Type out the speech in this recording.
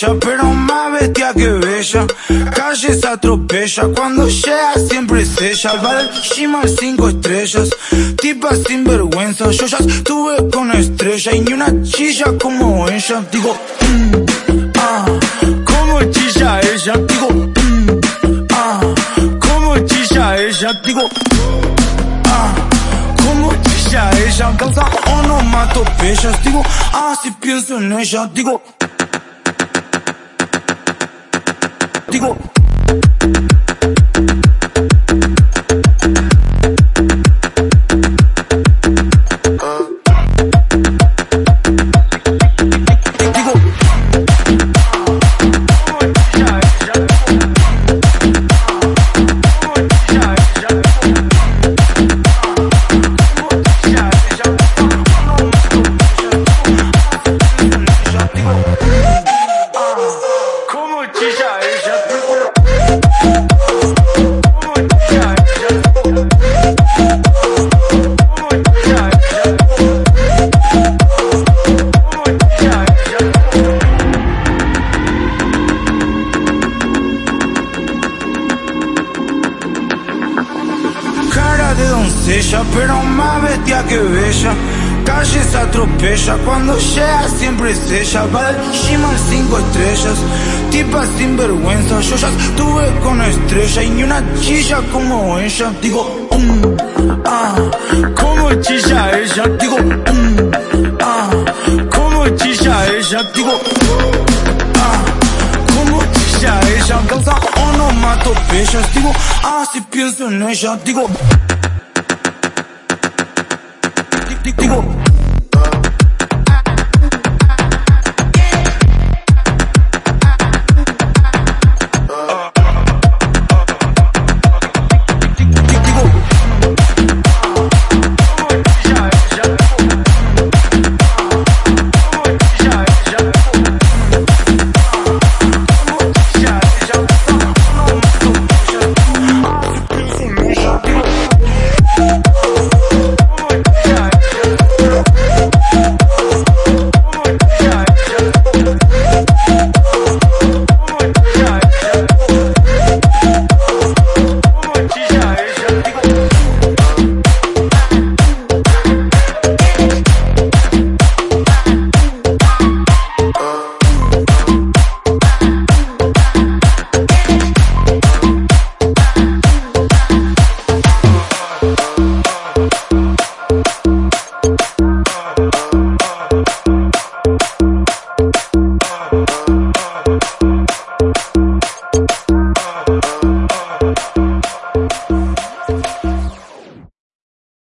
Pero más bestia que bella. Calles atropella, cuando llega siempre es ella. Va del cinco estrellas, tipa sin vergüenza. Yo ya estuve con estrella y ni una chilla como ella. Digo, mmm, ah, como chilla ella. Digo, ah, como chilla ella. Digo, ah, como chilla ella. Causa onomatopeyas. Digo, ah, si pienso en ella. Digo, digo. Doncella, pero más bestia que bella. Calles atropella, cuando llega siempre es ella. Va del Shiman cinco estrellas, tipa sin vergüenza. Yo ya estuve con estrella y ni una chilla como ella. Digo, um, ah, como chilla ella. Digo, um, ah, como chilla ella. Digo, ah, como chilla ella. Causa onomatopeyas. Digo, ah, si pienso en ella. Digo, digo.